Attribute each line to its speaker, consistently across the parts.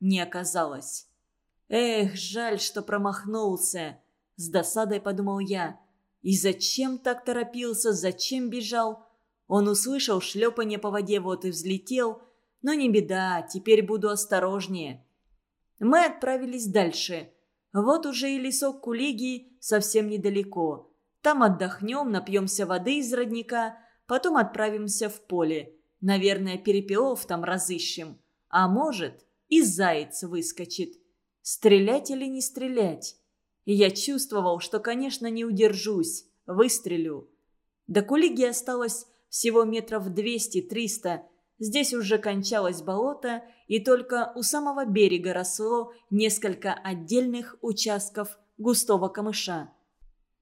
Speaker 1: не оказалось. «Эх, жаль, что промахнулся!» – с досадой подумал я. «И зачем так торопился, зачем бежал?» Он услышал шлепанье по воде, вот и взлетел. Но не беда, теперь буду осторожнее. Мы отправились дальше. Вот уже и лесок Кулиги совсем недалеко. Там отдохнем, напьемся воды из родника, потом отправимся в поле. Наверное, перепелов там разыщем. А может, и заяц выскочит. Стрелять или не стрелять? Я чувствовал, что, конечно, не удержусь. Выстрелю. До Кулиги осталось всего метров двести-триста. Здесь уже кончалось болото, и только у самого берега росло несколько отдельных участков густого камыша.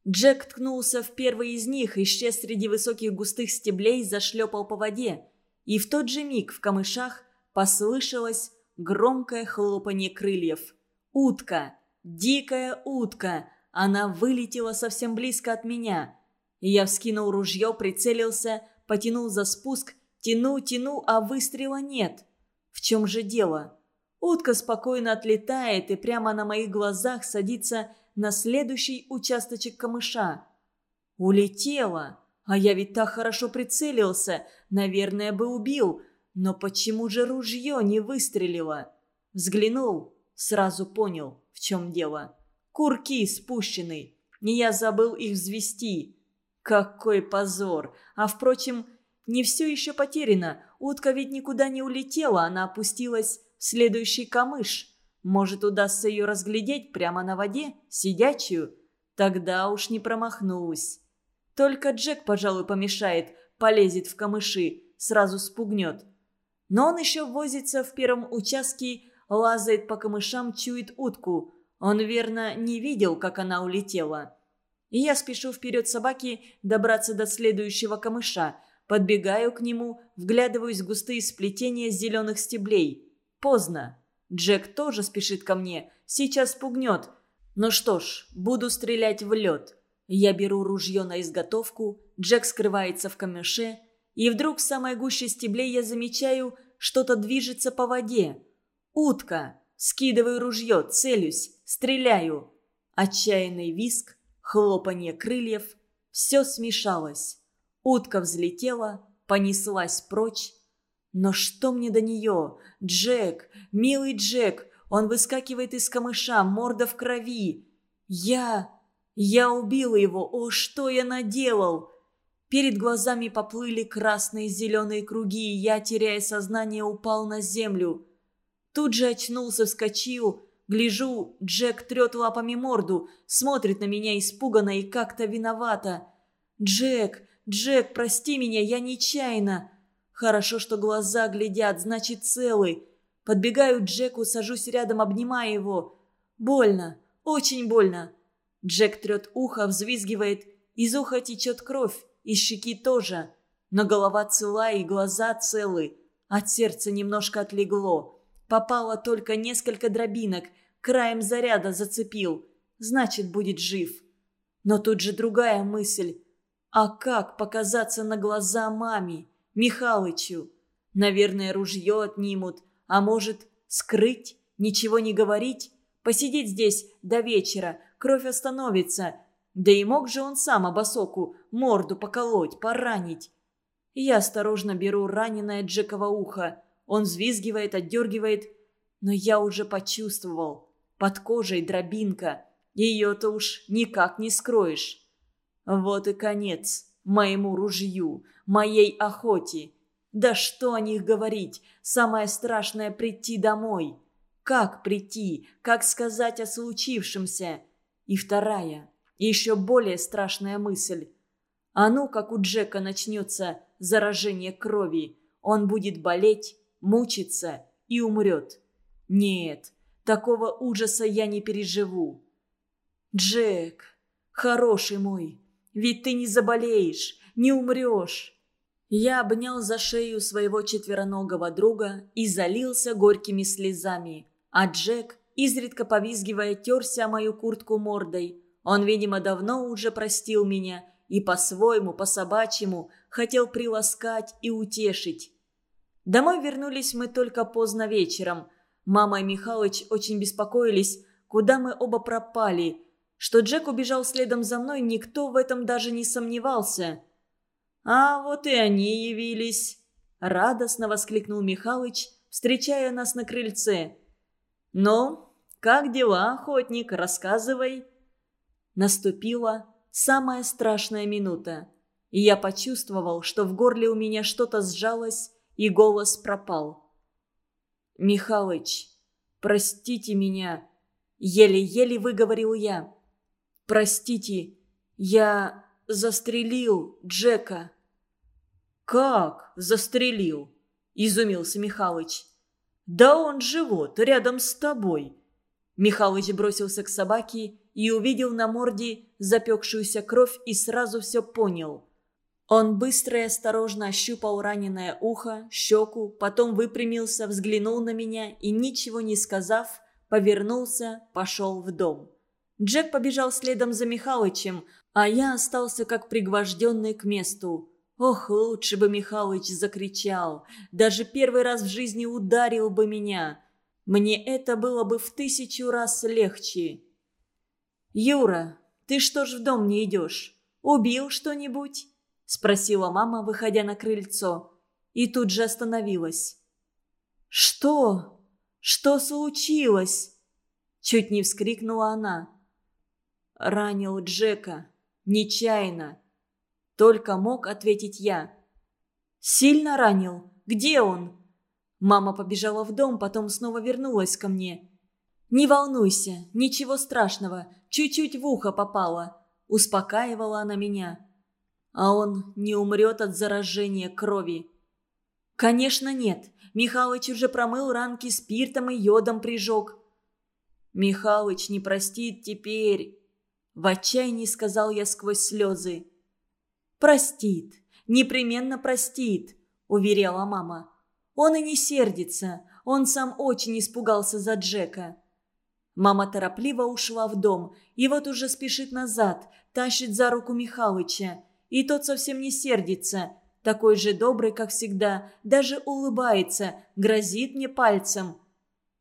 Speaker 1: Джек ткнулся в первый из них, исчез среди высоких густых стеблей, зашлепал по воде. И в тот же миг в камышах послышалось громкое хлопанье крыльев. Утка! Дикая утка! Она вылетела совсем близко от меня. Я вскинул ружье, прицелился, потянул за спуск, тяну, тяну, а выстрела нет. В чем же дело? Утка спокойно отлетает и прямо на моих глазах садится на следующий участочек камыша. Улетела. А я ведь так хорошо прицелился. Наверное, бы убил. Но почему же ружье не выстрелило? Взглянул, сразу понял, в чем дело. Курки спущены. Не я забыл их взвести. Какой позор! А впрочем, не все еще потеряно. Утка ведь никуда не улетела, она опустилась в следующий камыш. Может, удастся ее разглядеть прямо на воде, сидячую? Тогда уж не промахнусь. Только Джек, пожалуй, помешает, полезет в камыши, сразу спугнет. Но он еще возится в первом участке, лазает по камышам, чует утку. Он, верно, не видел, как она улетела. И я спешу вперед собаки добраться до следующего камыша. Подбегаю к нему, вглядываюсь в густые сплетения зеленых стеблей. Поздно. Джек тоже спешит ко мне. Сейчас пугнет. Ну что ж, буду стрелять в лед. Я беру ружье на изготовку. Джек скрывается в камыше. И вдруг в самой гуще стеблей я замечаю, что-то движется по воде. Утка. Скидываю ружье, целюсь, стреляю. Отчаянный виск хлопанье крыльев, все смешалось. Утка взлетела, понеслась прочь. Но что мне до нее? Джек, милый Джек, он выскакивает из камыша, морда в крови. Я... я убила его, о, что я наделал? Перед глазами поплыли красные зеленые круги, и я, теряя сознание, упал на землю. Тут же очнулся, вскочил, Гляжу, Джек трет лапами морду, смотрит на меня испуганно и как-то виновато. «Джек, Джек, прости меня, я нечаянно!» «Хорошо, что глаза глядят, значит, целый!» Подбегаю к Джеку, сажусь рядом, обнимаю его. «Больно, очень больно!» Джек трет ухо, взвизгивает. Из уха течет кровь, из щеки тоже. Но голова цела и глаза целы. От сердца немножко отлегло. Попало только несколько дробинок, краем заряда зацепил. Значит, будет жив. Но тут же другая мысль. А как показаться на глаза маме, Михалычу? Наверное, ружье отнимут. А может, скрыть, ничего не говорить? Посидеть здесь до вечера, кровь остановится. Да и мог же он сам обосоку морду поколоть, поранить. Я осторожно беру раненое Джеково ухо. Он взвизгивает, отдергивает, но я уже почувствовал. Под кожей дробинка. Ее-то уж никак не скроешь. Вот и конец моему ружью, моей охоте. Да что о них говорить, самое страшное прийти домой. Как прийти, как сказать о случившемся? И вторая, еще более страшная мысль. А ну, как у Джека начнется заражение крови, он будет болеть, мучиться и умрет. Нет, такого ужаса я не переживу. Джек, хороший мой, ведь ты не заболеешь, не умрешь. Я обнял за шею своего четвероногого друга и залился горькими слезами. А Джек, изредка повизгивая, терся о мою куртку мордой. Он, видимо, давно уже простил меня и по-своему, по-собачьему хотел приласкать и утешить. Домой вернулись мы только поздно вечером. Мама и Михалыч очень беспокоились, куда мы оба пропали. Что Джек убежал следом за мной, никто в этом даже не сомневался. «А вот и они явились!» – радостно воскликнул Михалыч, встречая нас на крыльце. «Ну, как дела, охотник, рассказывай!» Наступила самая страшная минута, и я почувствовал, что в горле у меня что-то сжалось, и голос пропал. «Михалыч, простите меня!» – еле-еле выговорил я. «Простите, я застрелил Джека». «Как застрелил?» – изумился Михалыч. «Да он живот рядом с тобой». Михалыч бросился к собаке и увидел на морде запекшуюся кровь и сразу все понял. Он быстро и осторожно ощупал раненое ухо, щеку, потом выпрямился, взглянул на меня и, ничего не сказав, повернулся, пошел в дом. Джек побежал следом за Михалычем, а я остался как пригвожденный к месту. Ох, лучше бы Михалыч закричал, даже первый раз в жизни ударил бы меня. Мне это было бы в тысячу раз легче. «Юра, ты что ж в дом не идешь? Убил что-нибудь?» – спросила мама, выходя на крыльцо. И тут же остановилась. «Что? Что случилось?» Чуть не вскрикнула она. «Ранил Джека. Нечаянно. Только мог ответить я. «Сильно ранил? Где он?» Мама побежала в дом, потом снова вернулась ко мне. «Не волнуйся, ничего страшного, чуть-чуть в ухо попало», – успокаивала она меня. «А он не умрет от заражения крови». «Конечно нет, Михалыч уже промыл ранки спиртом и йодом прижег». «Михалыч не простит теперь», – в отчаянии сказал я сквозь слезы. «Простит, непременно простит», – уверяла мама. «Он и не сердится, он сам очень испугался за Джека». Мама торопливо ушла в дом, и вот уже спешит назад, тащит за руку Михалыча. И тот совсем не сердится, такой же добрый, как всегда, даже улыбается, грозит мне пальцем.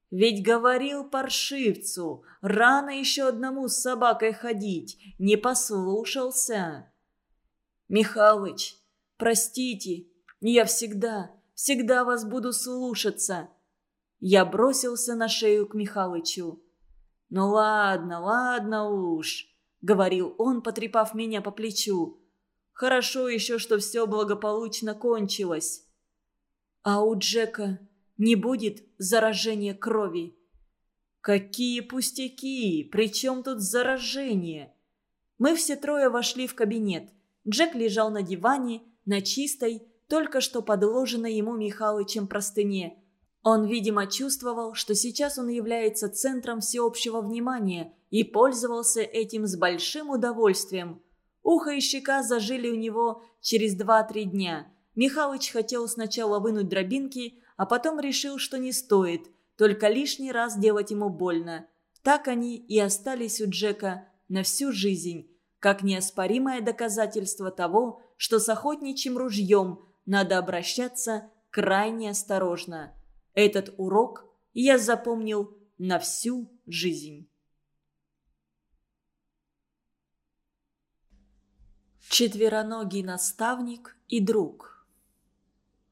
Speaker 1: Ведь говорил паршивцу, рано еще одному с собакой ходить, не послушался. «Михалыч, простите, я всегда, всегда вас буду слушаться». Я бросился на шею к Михалычу. «Ну ладно, ладно уж», — говорил он, потрепав меня по плечу. «Хорошо еще, что все благополучно кончилось». «А у Джека не будет заражения крови?» «Какие пустяки! Причем тут заражение?» Мы все трое вошли в кабинет. Джек лежал на диване, на чистой, только что подложенной ему Михалычем простыне. Он, видимо, чувствовал, что сейчас он является центром всеобщего внимания и пользовался этим с большим удовольствием. Ухо и щека зажили у него через два-три дня. Михалыч хотел сначала вынуть дробинки, а потом решил, что не стоит, только лишний раз делать ему больно. Так они и остались у Джека на всю жизнь как неоспоримое доказательство того, что с охотничьим ружьем надо обращаться крайне осторожно. Этот урок я запомнил на всю жизнь. Четвероногий наставник и друг.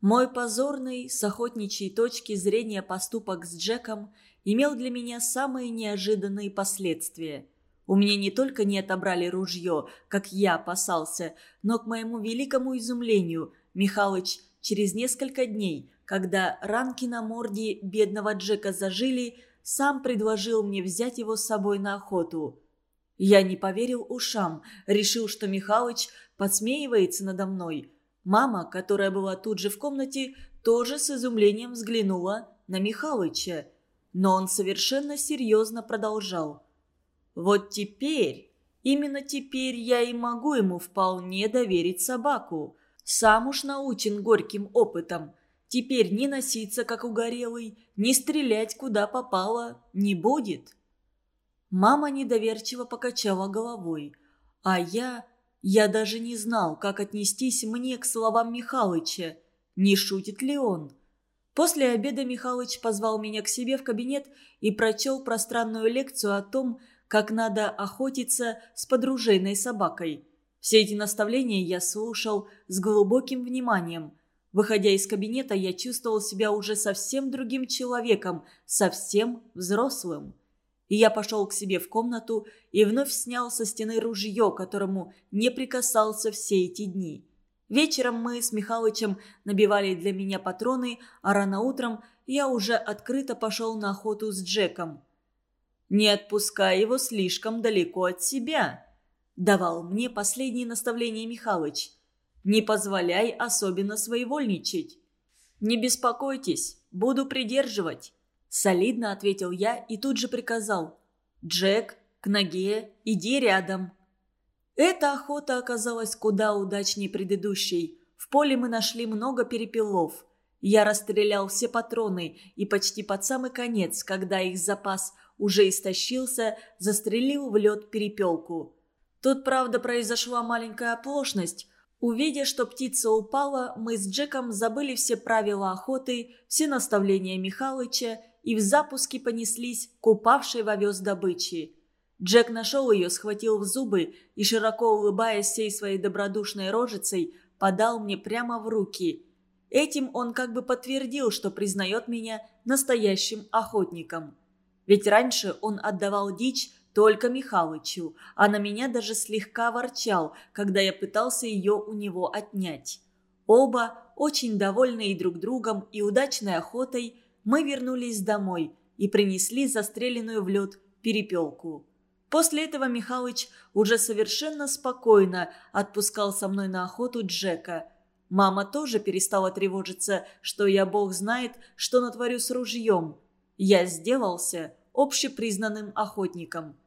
Speaker 1: Мой позорный с охотничьей точки зрения поступок с Джеком имел для меня самые неожиданные последствия – у меня не только не отобрали ружье, как я опасался, но, к моему великому изумлению, Михалыч через несколько дней, когда ранки на морде бедного Джека зажили, сам предложил мне взять его с собой на охоту. Я не поверил ушам, решил, что Михалыч подсмеивается надо мной. Мама, которая была тут же в комнате, тоже с изумлением взглянула на Михалыча. Но он совершенно серьезно продолжал. Вот теперь, именно теперь я и могу ему вполне доверить собаку. Сам уж научен горьким опытом. Теперь не носиться, как угорелый, не стрелять, куда попало, не будет. Мама недоверчиво покачала головой. А я... Я даже не знал, как отнестись мне к словам Михалыча. Не шутит ли он? После обеда Михалыч позвал меня к себе в кабинет и прочел пространную лекцию о том, как надо охотиться с подружейной собакой. Все эти наставления я слушал с глубоким вниманием. Выходя из кабинета, я чувствовал себя уже совсем другим человеком, совсем взрослым. И я пошел к себе в комнату и вновь снял со стены ружье, которому не прикасался все эти дни. Вечером мы с Михалычем набивали для меня патроны, а рано утром я уже открыто пошел на охоту с Джеком. «Не отпускай его слишком далеко от себя», – давал мне последнее наставление Михалыч. «Не позволяй особенно своевольничать». «Не беспокойтесь, буду придерживать», – солидно ответил я и тут же приказал. «Джек, к ноге, иди рядом». Эта охота оказалась куда удачнее предыдущей. В поле мы нашли много перепелов. Я расстрелял все патроны и почти под самый конец, когда их запас уже истощился, застрелил в лед перепелку. Тут, правда, произошла маленькая оплошность. Увидя, что птица упала, мы с Джеком забыли все правила охоты, все наставления Михалыча и в запуске понеслись к упавшей в овес добычи. Джек нашел ее, схватил в зубы и, широко улыбаясь всей своей добродушной рожицей, подал мне прямо в руки. Этим он как бы подтвердил, что признает меня настоящим охотником. Ведь раньше он отдавал дичь только Михалычу, а на меня даже слегка ворчал, когда я пытался ее у него отнять. Оба, очень довольные друг другом и удачной охотой, мы вернулись домой и принесли застреленную в лед перепелку. После этого Михалыч уже совершенно спокойно отпускал со мной на охоту Джека. Мама тоже перестала тревожиться, что я бог знает, что натворю с ружьем. Я сделался общепризнанным охотником.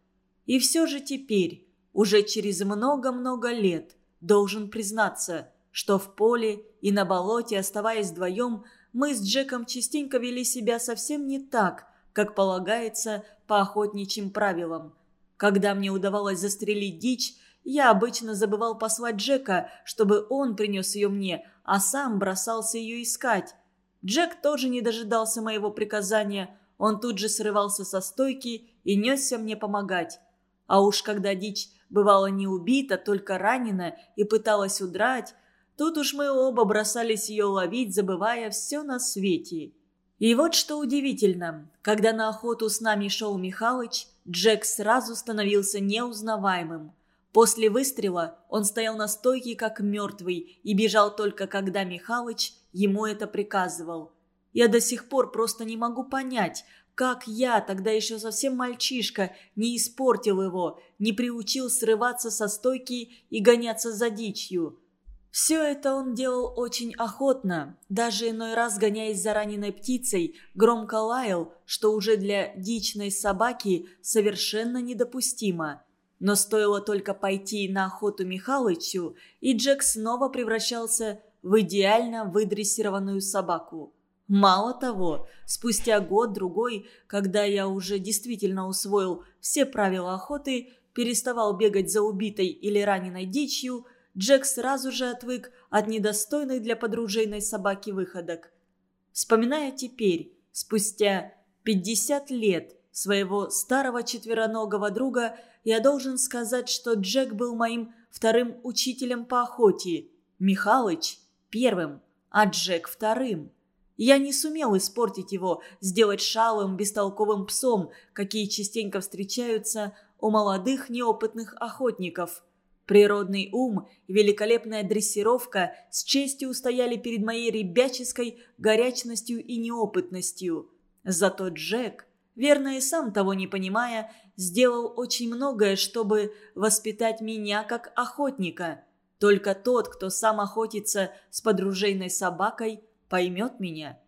Speaker 1: И все же теперь, уже через много-много лет, должен признаться, что в поле и на болоте, оставаясь вдвоем, мы с Джеком частенько вели себя совсем не так, как полагается по охотничьим правилам. Когда мне удавалось застрелить дичь, я обычно забывал послать Джека, чтобы он принес ее мне, а сам бросался ее искать. Джек тоже не дожидался моего приказания, он тут же срывался со стойки и несся мне помогать. А уж когда дичь бывала не убита, только ранена и пыталась удрать, тут уж мы оба бросались ее ловить, забывая все на свете. И вот что удивительно, когда на охоту с нами шел Михалыч, Джек сразу становился неузнаваемым. После выстрела он стоял на стойке как мертвый и бежал только когда Михалыч ему это приказывал. Я до сих пор просто не могу понять, как я, тогда еще совсем мальчишка, не испортил его, не приучил срываться со стойки и гоняться за дичью. Все это он делал очень охотно, даже иной раз гоняясь за раненой птицей, громко лаял, что уже для дичной собаки совершенно недопустимо. Но стоило только пойти на охоту Михалычу, и Джек снова превращался в идеально выдрессированную собаку. Мало того, спустя год-другой, когда я уже действительно усвоил все правила охоты, переставал бегать за убитой или раненой дичью – Джек сразу же отвык от недостойных для подружейной собаки выходок. Вспоминая теперь, спустя 50 лет своего старого четвероногого друга, я должен сказать, что Джек был моим вторым учителем по охоте, Михалыч – первым, а Джек – вторым. Я не сумел испортить его, сделать шалым, бестолковым псом, какие частенько встречаются у молодых неопытных охотников – Природный ум и великолепная дрессировка с честью устояли перед моей ребяческой горячностью и неопытностью. Зато Джек, верно и сам того не понимая, сделал очень многое, чтобы воспитать меня как охотника. Только тот, кто сам охотится с подружейной собакой, поймет меня.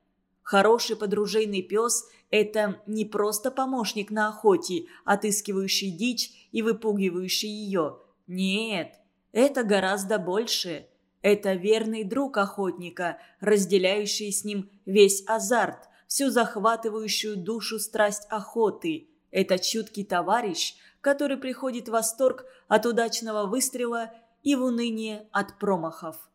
Speaker 1: Хороший подружейный пес – это не просто помощник на охоте, отыскивающий дичь и выпугивающий ее – нет, это гораздо больше. Это верный друг охотника, разделяющий с ним весь азарт, всю захватывающую душу страсть охоты. Это чуткий товарищ, который приходит в восторг от удачного выстрела и в уныние от промахов.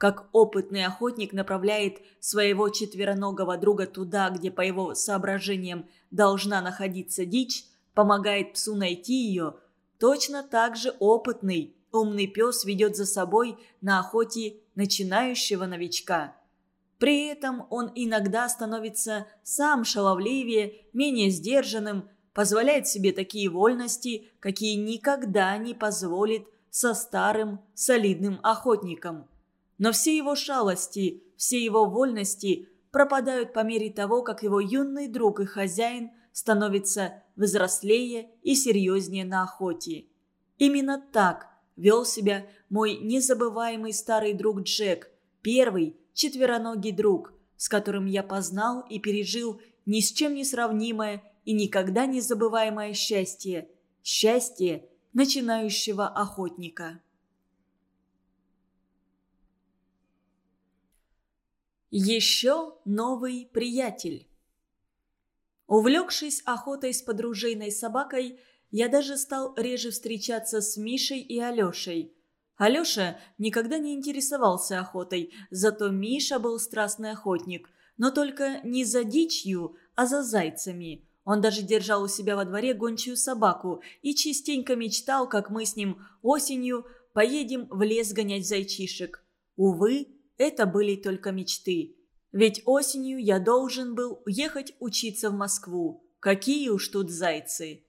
Speaker 1: Как опытный охотник направляет своего четвероногого друга туда, где, по его соображениям, должна находиться дичь, помогает псу найти ее, точно так же опытный, умный пес ведет за собой на охоте начинающего новичка. При этом он иногда становится сам шаловливее, менее сдержанным, позволяет себе такие вольности, какие никогда не позволит со старым солидным охотником. Но все его шалости, все его вольности пропадают по мере того, как его юный друг и хозяин становится взрослее и серьезнее на охоте. Именно так вел себя мой незабываемый старый друг Джек, первый четвероногий друг, с которым я познал и пережил ни с чем не сравнимое и никогда не забываемое счастье. Счастье начинающего охотника. Еще новый приятель. Увлекшись охотой с подружейной собакой, я даже стал реже встречаться с Мишей и Алешей. Алеша никогда не интересовался охотой, зато Миша был страстный охотник, но только не за дичью, а за зайцами. Он даже держал у себя во дворе гончую собаку и частенько мечтал, как мы с ним осенью поедем в лес гонять зайчишек. Увы, это были только мечты. Ведь осенью я должен был ехать учиться в Москву. Какие уж тут зайцы.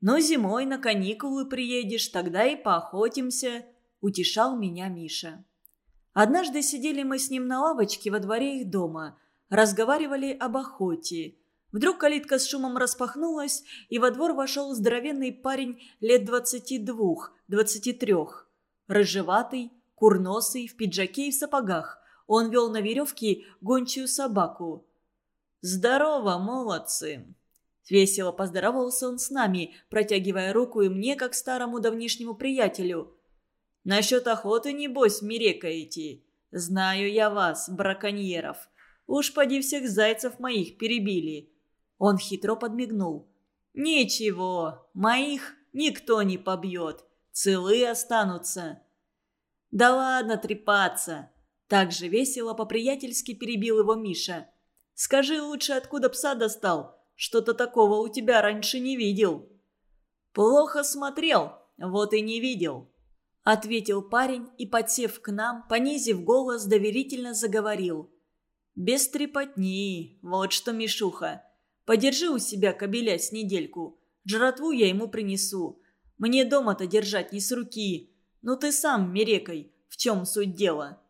Speaker 1: Но зимой на каникулы приедешь, тогда и поохотимся», – утешал меня Миша. Однажды сидели мы с ним на лавочке во дворе их дома, разговаривали об охоте. Вдруг калитка с шумом распахнулась, и во двор вошел здоровенный парень лет двадцати двух, двадцати трех. Рыжеватый, курносый, в пиджаке и в сапогах. Он вел на веревке гончую собаку. «Здорово, молодцы!» Весело поздоровался он с нами, протягивая руку и мне, как старому давнишнему приятелю. «Насчет охоты, небось, мерекаете. Знаю я вас, браконьеров. Уж поди всех зайцев моих перебили». Он хитро подмигнул. «Ничего, моих никто не побьет. Целые останутся». «Да ладно трепаться!» Так же весело по-приятельски перебил его Миша. «Скажи лучше, откуда пса достал? Что-то такого у тебя раньше не видел». «Плохо смотрел, вот и не видел», — ответил парень и, подсев к нам, понизив голос, доверительно заговорил. «Без трепотни, вот что, Мишуха. Подержи у себя кобеля с недельку. Жратву я ему принесу. Мне дома-то держать не с руки. Ну ты сам, Мерекой, в чем суть дела?»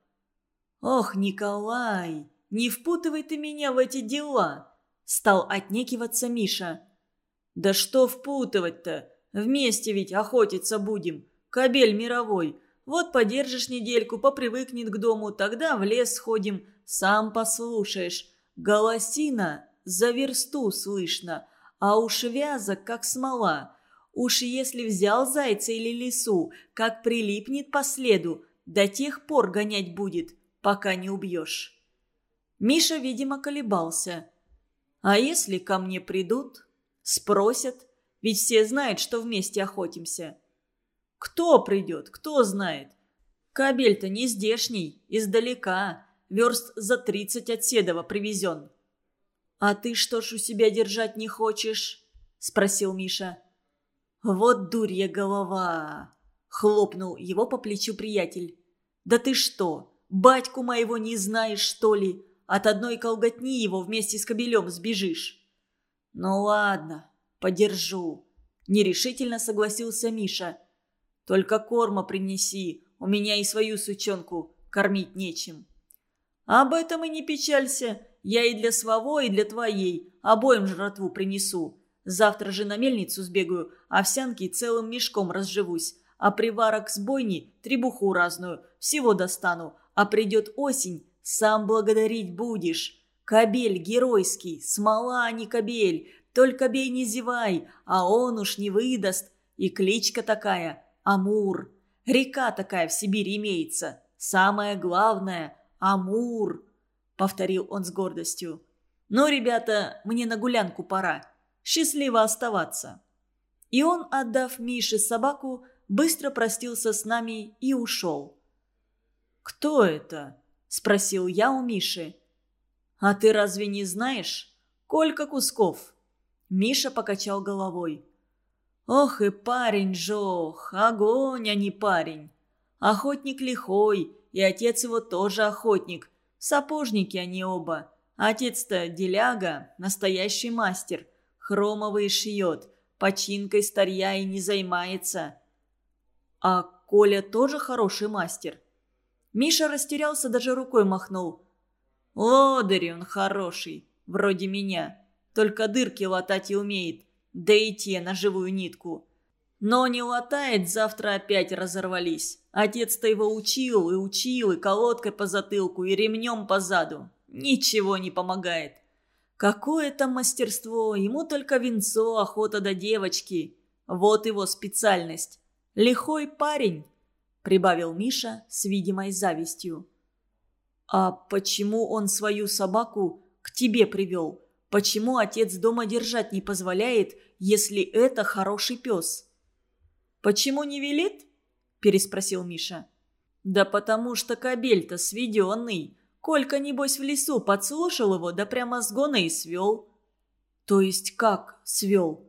Speaker 1: «Ох, Николай, не впутывай ты меня в эти дела!» Стал отнекиваться Миша. «Да что впутывать-то? Вместе ведь охотиться будем. Кобель мировой. Вот подержишь недельку, попривыкнет к дому, тогда в лес сходим, сам послушаешь. Голосина за версту слышно, а уж вязок, как смола. Уж если взял зайца или лису, как прилипнет по следу, до тех пор гонять будет, пока не убьешь». Миша, видимо, колебался – а если ко мне придут? Спросят, ведь все знают, что вместе охотимся. Кто придет, кто знает. Кабель-то не здешний, издалека, верст за тридцать от Седова привезен. «А ты что ж у себя держать не хочешь?» – спросил Миша. «Вот дурья голова!» – хлопнул его по плечу приятель. «Да ты что, батьку моего не знаешь, что ли? От одной колготни его вместе с кобелем сбежишь». «Ну ладно, подержу», – нерешительно согласился Миша. «Только корма принеси, у меня и свою сучонку кормить нечем». «Об этом и не печалься, я и для своего, и для твоей, обоим жратву принесу. Завтра же на мельницу сбегаю, овсянки целым мешком разживусь, а приварок с бойни, требуху разную, всего достану, а придет осень, сам благодарить будешь. Кобель геройский, смола, а не кобель. Только бей не зевай, а он уж не выдаст. И кличка такая – Амур. Река такая в Сибири имеется. Самое главное – Амур», – повторил он с гордостью. «Ну, ребята, мне на гулянку пора. Счастливо оставаться». И он, отдав Мише собаку, быстро простился с нами и ушел. «Кто это?» – спросил я у Миши. «А ты разве не знаешь? Колька Кусков». Миша покачал головой. «Ох и парень жох, огонь, а не парень. Охотник лихой, и отец его тоже охотник. Сапожники они оба. Отец-то деляга, настоящий мастер. Хромовые шьет, починкой старья и не займается. А Коля тоже хороший мастер. Миша растерялся, даже рукой махнул. Лодырь он хороший, вроде меня. Только дырки латать и умеет, да и те на живую нитку. Но не латает, завтра опять разорвались. Отец-то его учил и учил, и колодкой по затылку, и ремнем по заду. Ничего не помогает. Какое там мастерство, ему только венцо, охота до девочки. Вот его специальность. Лихой парень, прибавил Миша с видимой завистью. А почему он свою собаку к тебе привел? Почему отец дома держать не позволяет, если это хороший пес? Почему не велит? Переспросил Миша. Да потому что кобель-то сведенный. Колька, небось, в лесу подслушал его, да прямо с гона и свел. То есть как свел?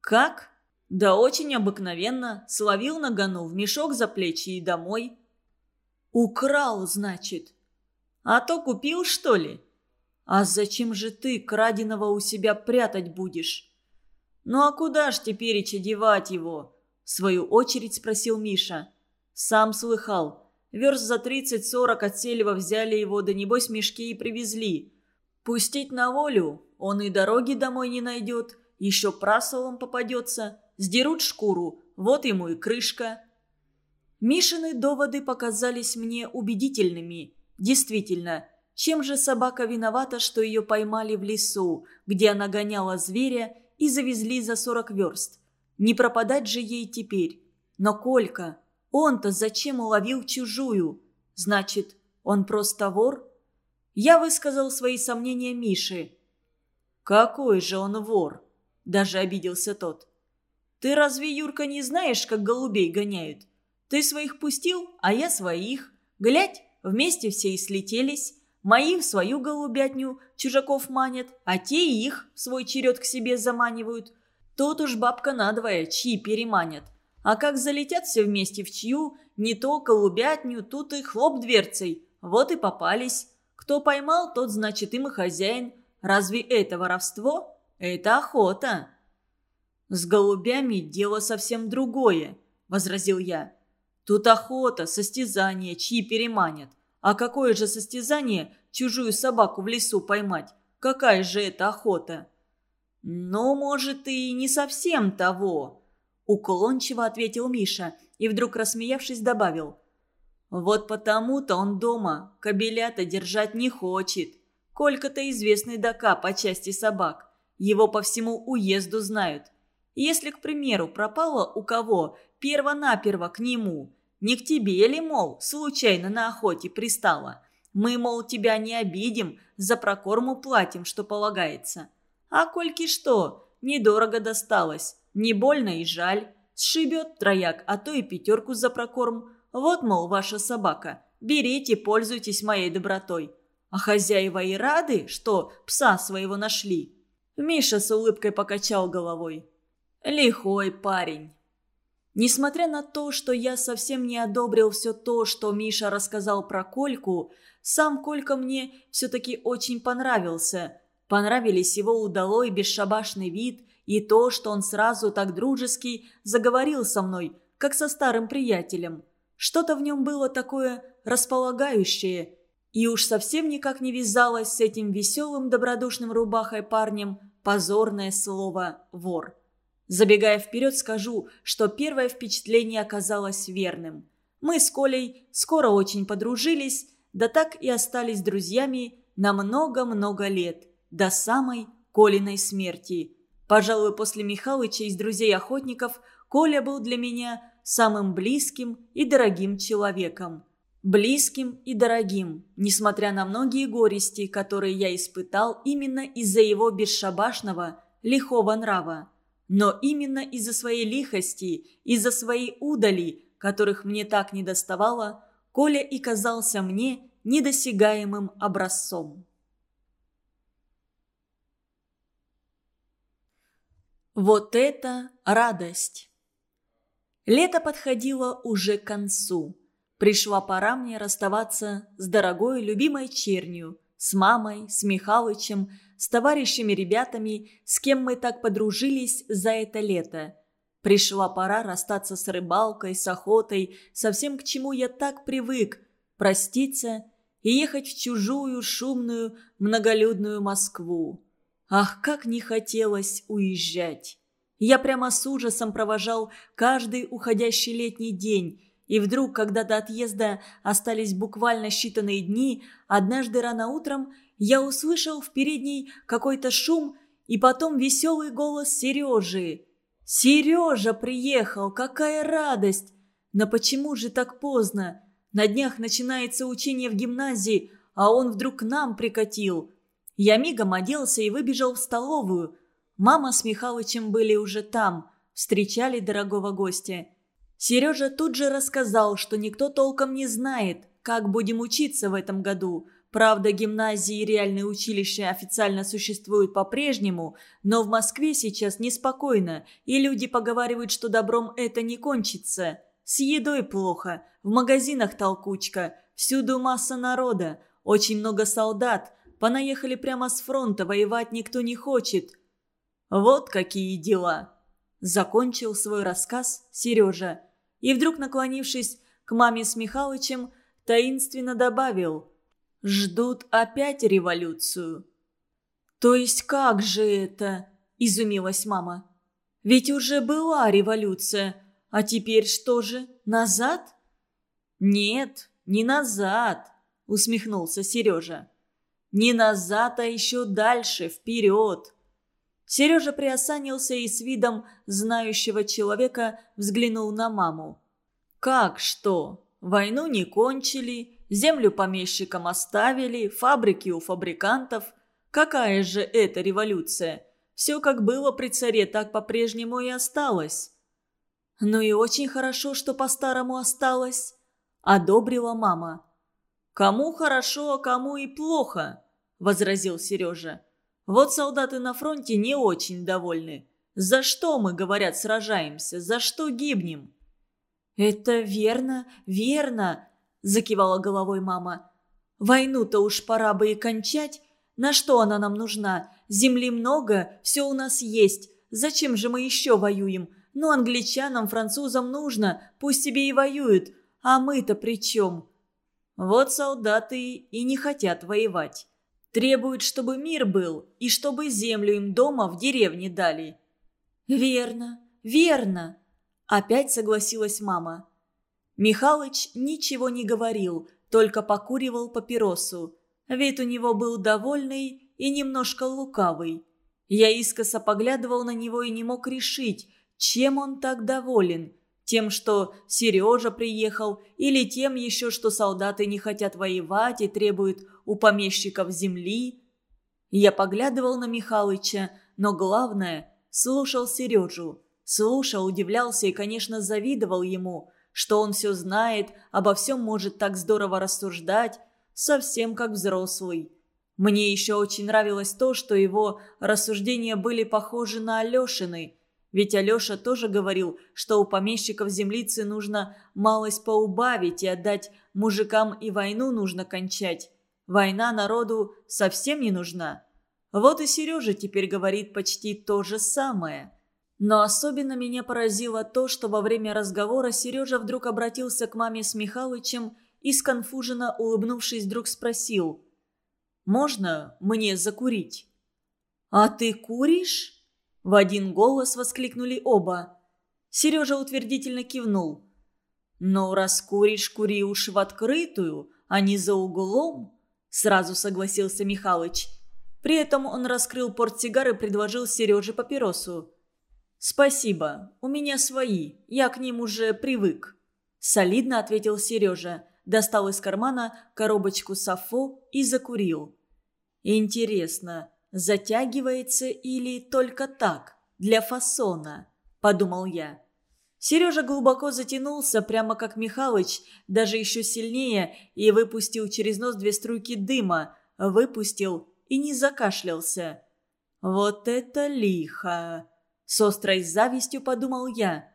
Speaker 1: Как? Да очень обыкновенно. Словил на гону, в мешок за плечи и домой. Украл, значит. А то купил, что ли? А зачем же ты краденого у себя прятать будешь? Ну а куда ж теперь девать его? В свою очередь спросил Миша. Сам слыхал. Верст за 30-40 от Селева взяли его, да небось мешки и привезли. Пустить на волю, он и дороги домой не найдет, еще прасолом попадется, сдерут шкуру, вот ему и крышка. Мишины доводы показались мне убедительными. Действительно, чем же собака виновата, что ее поймали в лесу, где она гоняла зверя и завезли за 40 верст? Не пропадать же ей теперь. Но Колька, он-то зачем уловил чужую? Значит, он просто вор? Я высказал свои сомнения Мише. «Какой же он вор?» – даже обиделся тот. «Ты разве, Юрка, не знаешь, как голубей гоняют? Ты своих пустил, а я своих. Глядь, вместе все и слетелись. Мои в свою голубятню чужаков манят, а те и их в свой черед к себе заманивают. Тут уж бабка надвое, чьи переманят. А как залетят все вместе в чью, не то голубятню, тут и хлоп дверцей. Вот и попались. Кто поймал, тот, значит, им и хозяин. Разве это воровство? Это охота. С голубями дело совсем другое, возразил я. Тут охота, состязание, чьи переманят. А какое же состязание чужую собаку в лесу поймать? Какая же это охота? Ну, может, и не совсем того. Уклончиво ответил Миша и вдруг, рассмеявшись, добавил. «Вот потому-то он дома кобелята держать не хочет. Колька-то известный дока по части собак. Его по всему уезду знают. Если, к примеру, пропало у кого перво-наперво к нему, не к тебе ли, мол, случайно на охоте пристало, мы, мол, тебя не обидим, за прокорму платим, что полагается. А Кольке что, недорого досталось, не больно и жаль. Сшибет трояк, а то и пятерку за прокорм. Вот, мол, ваша собака. Берите, пользуйтесь моей добротой. А хозяева и рады, что пса своего нашли. Миша с улыбкой покачал головой. Лихой парень. Несмотря на то, что я совсем не одобрил все то, что Миша рассказал про Кольку, сам Колька мне все-таки очень понравился. Понравились его удалой бесшабашный вид и то, что он сразу так дружески заговорил со мной, как со старым приятелем. Что-то в нем было такое располагающее, и уж совсем никак не вязалось с этим веселым добродушным рубахой парнем позорное слово «вор». Забегая вперед, скажу, что первое впечатление оказалось верным. Мы с Колей скоро очень подружились, да так и остались друзьями на много-много лет, до самой Колиной смерти – Пожалуй, после Михалыча из друзей-охотников Коля был для меня самым близким и дорогим человеком. Близким и дорогим, несмотря на многие горести, которые я испытал именно из-за его бесшабашного, лихого нрава. Но именно из-за своей лихости, из-за своей удали, которых мне так недоставало, Коля и казался мне недосягаемым образцом. Вот это радость! Лето подходило уже к концу. Пришла пора мне расставаться с дорогой любимой чернью, с мамой, с Михалычем, с товарищами-ребятами, с кем мы так подружились за это лето. Пришла пора расстаться с рыбалкой, с охотой, со всем, к чему я так привык, проститься и ехать в чужую, шумную, многолюдную Москву. Ах, как не хотелось уезжать! Я прямо с ужасом провожал каждый уходящий летний день, и вдруг, когда до отъезда остались буквально считанные дни, однажды рано утром я услышал в передней какой-то шум и потом веселый голос Сережи. «Сережа приехал! Какая радость! Но почему же так поздно? На днях начинается учение в гимназии, а он вдруг к нам прикатил». Я мигом оделся и выбежал в столовую. Мама с Михалычем были уже там, встречали дорогого гостя. Сережа тут же рассказал, что никто толком не знает, как будем учиться в этом году. Правда, гимназии и реальные училища официально существуют по-прежнему, но в Москве сейчас неспокойно, и люди поговаривают, что добром это не кончится. С едой плохо, в магазинах толкучка, всюду масса народа, очень много солдат, понаехали прямо с фронта, воевать никто не хочет. Вот какие дела. Закончил свой рассказ Сережа. И вдруг, наклонившись к маме с Михалычем, таинственно добавил «Ждут опять революцию». «То есть как же это?» – изумилась мама. «Ведь уже была революция, а теперь что же, назад?» «Нет, не назад», – усмехнулся Сережа. Не назад, а еще дальше, вперед. Сережа приосанился и с видом знающего человека взглянул на маму. «Как что? Войну не кончили, землю помещикам оставили, фабрики у фабрикантов. Какая же это революция? Все как было при царе, так по-прежнему и осталось». «Ну и очень хорошо, что по-старому осталось», — одобрила мама. «Кому хорошо, а кому и плохо», – возразил Сережа. «Вот солдаты на фронте не очень довольны. За что мы, говорят, сражаемся? За что гибнем?» «Это верно, верно», – закивала головой мама. «Войну-то уж пора бы и кончать. На что она нам нужна? Земли много, все у нас есть. Зачем же мы еще воюем? Ну, англичанам, французам нужно, пусть себе и воюют. А мы-то при чем?» «Вот солдаты и не хотят воевать. Требуют, чтобы мир был и чтобы землю им дома в деревне дали». «Верно, верно», – опять согласилась мама. Михалыч ничего не говорил, только покуривал папиросу. Вид у него был довольный и немножко лукавый. Я искоса поглядывал на него и не мог решить, чем он так доволен – тем, что Сережа приехал, или тем еще, что солдаты не хотят воевать и требуют у помещиков земли. Я поглядывал на Михалыча, но главное, слушал Сережу. Слушал, удивлялся и, конечно, завидовал ему, что он все знает, обо всем может так здорово рассуждать, совсем как взрослый. Мне еще очень нравилось то, что его рассуждения были похожи на Алешины – ведь Алеша тоже говорил, что у помещиков землицы нужно малость поубавить и отдать мужикам и войну нужно кончать. Война народу совсем не нужна. Вот и Сережа теперь говорит почти то же самое. Но особенно меня поразило то, что во время разговора Сережа вдруг обратился к маме с Михалычем и сконфуженно улыбнувшись вдруг спросил «Можно мне закурить?» «А ты куришь?» В один голос воскликнули оба. Сережа утвердительно кивнул. «Но раз куришь, кури уж в открытую, а не за углом», — сразу согласился Михалыч. При этом он раскрыл портсигар и предложил Сереже папиросу. «Спасибо, у меня свои, я к ним уже привык», — солидно ответил Сережа, достал из кармана коробочку Сафо и закурил. «Интересно, затягивается или только так, для фасона?» – подумал я. Сережа глубоко затянулся, прямо как Михалыч, даже еще сильнее, и выпустил через нос две струйки дыма. Выпустил и не закашлялся. «Вот это лихо!» С острой завистью подумал я.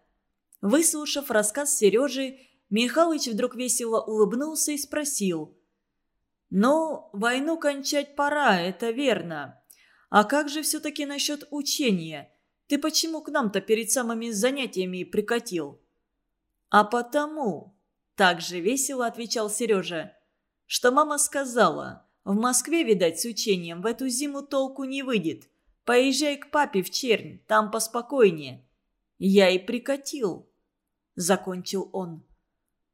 Speaker 1: Выслушав рассказ Сережи, Михалыч вдруг весело улыбнулся и спросил. «Ну, войну кончать пора, это верно. А как же все-таки насчет учения? Ты почему к нам-то перед самыми занятиями прикатил?» «А потому», — так же весело отвечал Сережа, — «что мама сказала, в Москве, видать, с учением в эту зиму толку не выйдет. Поезжай к папе в Чернь, там поспокойнее». Я и прикатил. – закончил он.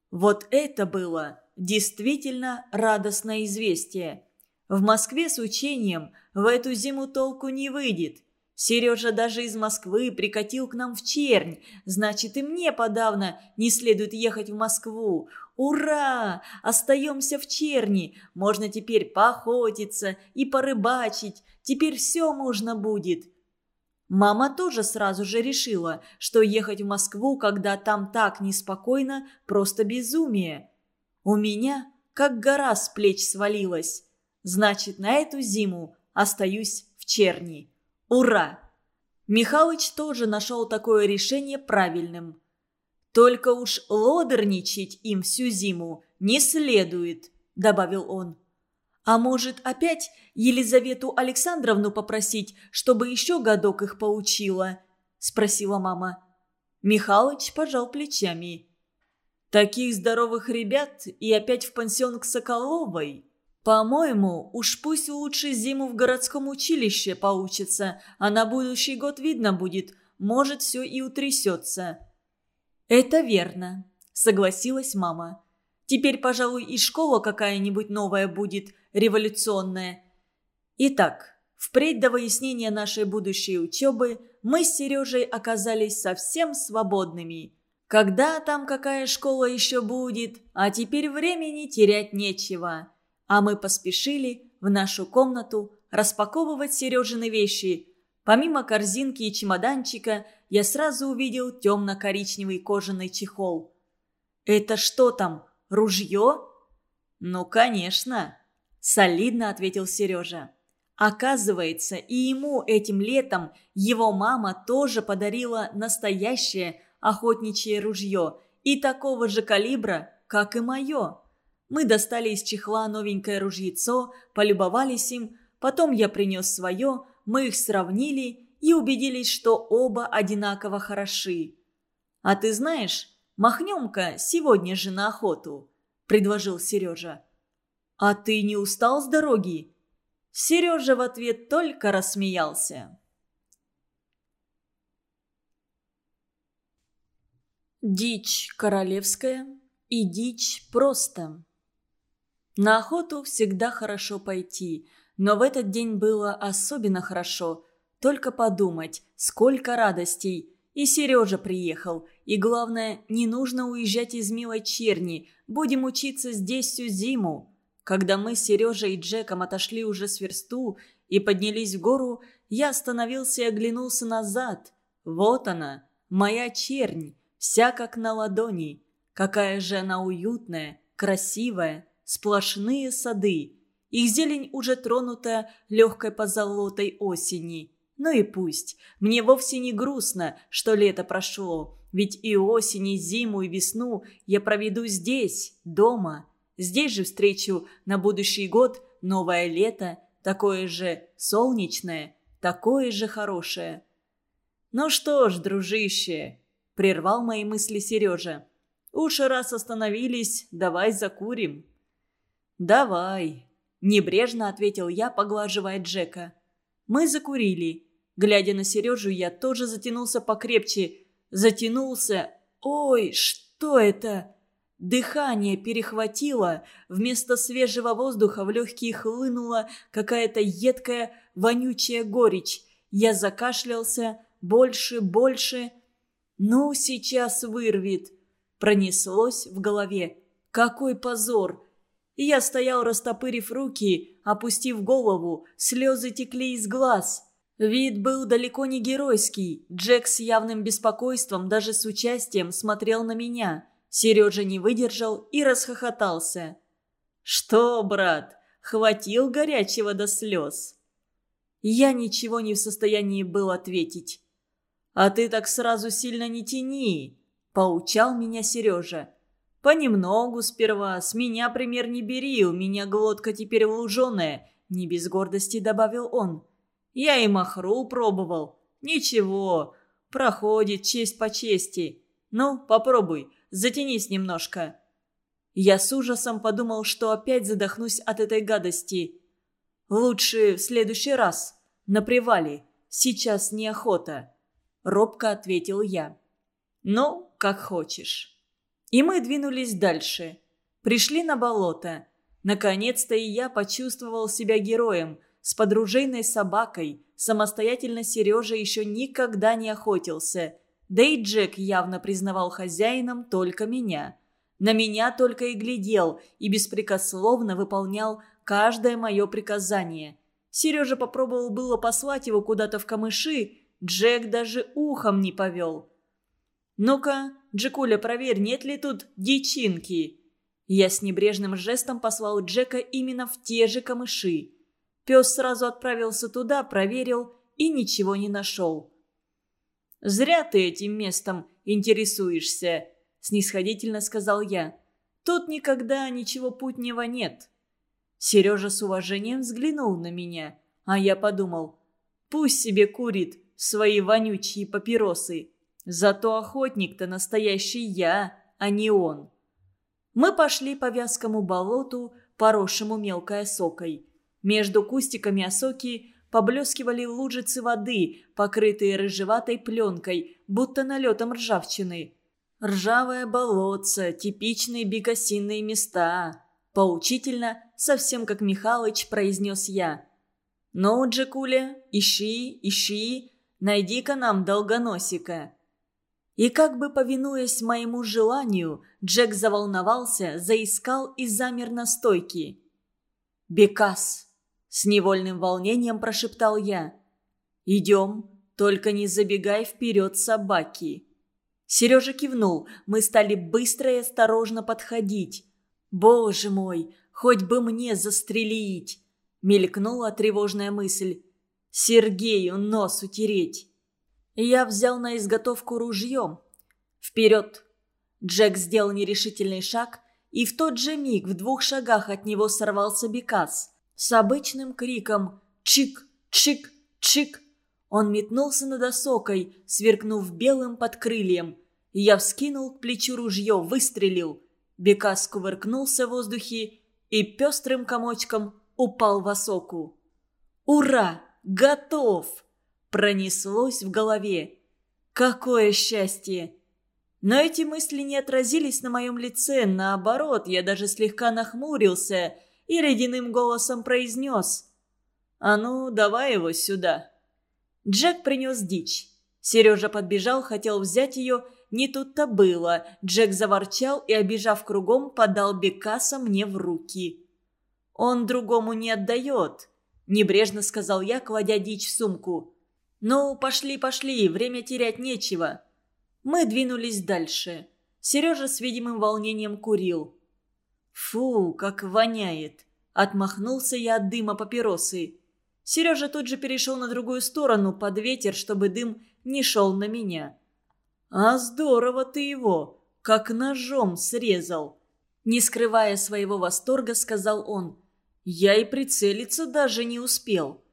Speaker 1: Вот это было действительно радостное известие. В Москве с учением в эту зиму толку не выйдет. Сережа даже из Москвы прикатил к нам в чернь. Значит, и мне подавно не следует ехать в Москву. Ура! Остаемся в черни. Можно теперь поохотиться и порыбачить. Теперь все можно будет. Мама тоже сразу же решила, что ехать в Москву, когда там так неспокойно, просто безумие. У меня как гора с плеч свалилась. Значит, на эту зиму остаюсь в Черни. Ура! Михалыч тоже нашел такое решение правильным. «Только уж лодерничать им всю зиму не следует», — добавил он. А может, опять Елизавету Александровну попросить, чтобы еще годок их поучила?» – спросила мама. Михалыч пожал плечами. «Таких здоровых ребят и опять в пансион к Соколовой? По-моему, уж пусть лучше зиму в городском училище поучится, а на будущий год видно будет, может, все и утрясется». «Это верно», – согласилась мама. «Теперь, пожалуй, и школа какая-нибудь новая будет, революционное. Итак, впредь до выяснения нашей будущей учебы мы с Сережей оказались совсем свободными. Когда там какая школа еще будет, а теперь времени терять нечего. А мы поспешили в нашу комнату распаковывать Сережины вещи. Помимо корзинки и чемоданчика, я сразу увидел темно-коричневый кожаный чехол. «Это что там, ружье?» «Ну, конечно!» солидно ответил Сережа. Оказывается, и ему этим летом его мама тоже подарила настоящее охотничье ружье и такого же калибра, как и мое. Мы достали из чехла новенькое ружьецо, полюбовались им, потом я принес свое, мы их сравнили и убедились, что оба одинаково хороши. «А ты знаешь, махнем-ка сегодня же на охоту», – предложил Сережа. «А ты не устал с дороги?» Сережа в ответ только рассмеялся. Дичь королевская и дичь просто. На охоту всегда хорошо пойти, но в этот день было особенно хорошо. Только подумать, сколько радостей. И Сережа приехал. И главное, не нужно уезжать из милой черни. Будем учиться здесь всю зиму. Когда мы с Сережей и Джеком отошли уже с версту и поднялись в гору, я остановился и оглянулся назад. Вот она, моя чернь, вся как на ладони. Какая же она уютная, красивая, сплошные сады. Их зелень уже тронута легкой позолотой осени. Ну и пусть. Мне вовсе не грустно, что лето прошло. Ведь и осень, и зиму, и весну я проведу здесь, дома. Здесь же встречу на будущий год новое лето, такое же солнечное, такое же хорошее. «Ну что ж, дружище», — прервал мои мысли Сережа, — «уж раз остановились, давай закурим». «Давай», — небрежно ответил я, поглаживая Джека. Мы закурили. Глядя на Сережу, я тоже затянулся покрепче. Затянулся. «Ой, что это?» Дыхание перехватило, вместо свежего воздуха в легкие хлынула какая-то едкая, вонючая горечь. Я закашлялся, больше, больше. «Ну, сейчас вырвет!» Пронеслось в голове. «Какой позор!» И я стоял, растопырив руки, опустив голову, слезы текли из глаз. Вид был далеко не геройский. Джек с явным беспокойством, даже с участием, смотрел на меня. Сережа не выдержал и расхохотался. «Что, брат, хватил горячего до слез?» Я ничего не в состоянии был ответить. «А ты так сразу сильно не тяни», – поучал меня Сережа. «Понемногу сперва, с меня пример не бери, у меня глотка теперь луженая», – не без гордости добавил он. «Я и махру пробовал. Ничего, проходит честь по чести. Ну, попробуй, затянись немножко». Я с ужасом подумал, что опять задохнусь от этой гадости. «Лучше в следующий раз. На привале. Сейчас неохота», — робко ответил я. «Ну, как хочешь». И мы двинулись дальше. Пришли на болото. Наконец-то и я почувствовал себя героем, с подружейной собакой. Самостоятельно Сережа еще никогда не охотился. Да и Джек явно признавал хозяином только меня. На меня только и глядел и беспрекословно выполнял каждое мое приказание. Сережа попробовал было послать его куда-то в камыши, Джек даже ухом не повел. «Ну-ка, Джекуля, проверь, нет ли тут дичинки?» Я с небрежным жестом послал Джека именно в те же камыши. Пес сразу отправился туда, проверил и ничего не нашел. «Зря ты этим местом интересуешься», – снисходительно сказал я. «Тут никогда ничего путнего нет». Сережа с уважением взглянул на меня, а я подумал, пусть себе курит свои вонючие папиросы. Зато охотник-то настоящий я, а не он. Мы пошли по вязкому болоту, поросшему мелкой осокой. Между кустиками осоки поблескивали лужицы воды, покрытые рыжеватой пленкой, будто налетом ржавчины. Ржавое болотце, типичные бекасинные места. Поучительно, совсем как Михалыч, произнес я. «Ну, Джекуля, ищи, ищи, найди-ка нам долгоносика». И как бы повинуясь моему желанию, Джек заволновался, заискал и замер на стойке. «Бекас!» – с невольным волнением прошептал я. «Идем, только не забегай вперед собаки». Сережа кивнул, мы стали быстро и осторожно подходить. «Боже мой, хоть бы мне застрелить!» Мелькнула тревожная мысль. «Сергею нос утереть!» Я взял на изготовку ружье. «Вперед!» Джек сделал нерешительный шаг, и в тот же миг в двух шагах от него сорвался Бекас. С обычным криком «Чик! Чик! Чик!» Он метнулся над осокой, сверкнув белым под крыльем. Я вскинул к плечу ружье, выстрелил – Бекас кувыркнулся в воздухе и пестрым комочком упал в осоку. «Ура! Готов!» Пронеслось в голове. «Какое счастье!» Но эти мысли не отразились на моем лице, наоборот, я даже слегка нахмурился и ледяным голосом произнес. «А ну, давай его сюда». Джек принес дичь. Сережа подбежал, хотел взять ее не тут-то было. Джек заворчал и, обижав кругом, подал Бекаса мне в руки. «Он другому не отдает», – небрежно сказал я, кладя дичь в сумку. «Ну, пошли, пошли, время терять нечего». Мы двинулись дальше. Сережа с видимым волнением курил. «Фу, как воняет!» – отмахнулся я от дыма папиросы. Сережа тут же перешел на другую сторону под ветер, чтобы дым не шел на меня. «А здорово ты его, как ножом срезал!» Не скрывая своего восторга, сказал он. «Я и прицелиться даже не успел».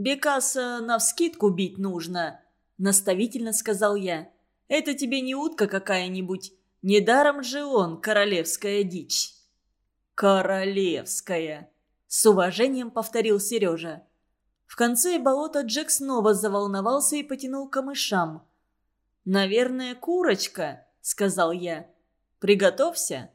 Speaker 1: «Бекаса навскидку бить нужно», — наставительно сказал я. «Это тебе не утка какая-нибудь. Недаром же он королевская дичь». «Королевская», — с уважением повторил Сережа. В конце болота Джек снова заволновался и потянул камышам. «Наверное, курочка», — сказал я. «Приготовься».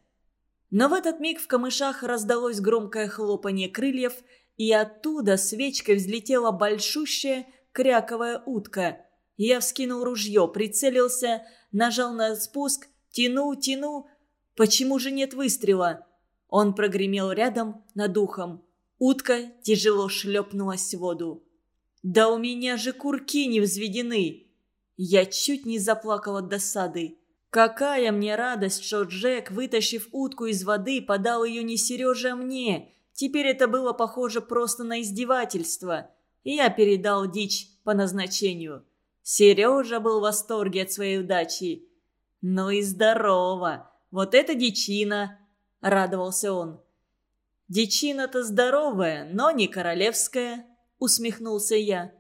Speaker 1: Но в этот миг в камышах раздалось громкое хлопанье крыльев, и оттуда свечкой взлетела большущая кряковая утка. Я вскинул ружье, прицелился, нажал на спуск, тяну, тяну. Почему же нет выстрела? Он прогремел рядом над ухом. Утка тяжело шлепнулась в воду. Да у меня же курки не взведены!» Я чуть не заплакал от досады. Какая мне радость, что Джек, вытащив утку из воды, подал ее не Сереже, а мне. Теперь это было похоже просто на издевательство. И я передал дичь по назначению. Сережа был в восторге от своей удачи. «Ну и здорово! Вот это дичина!» – радовался он. «Дичина-то здоровая, но не королевская», – усмехнулся я.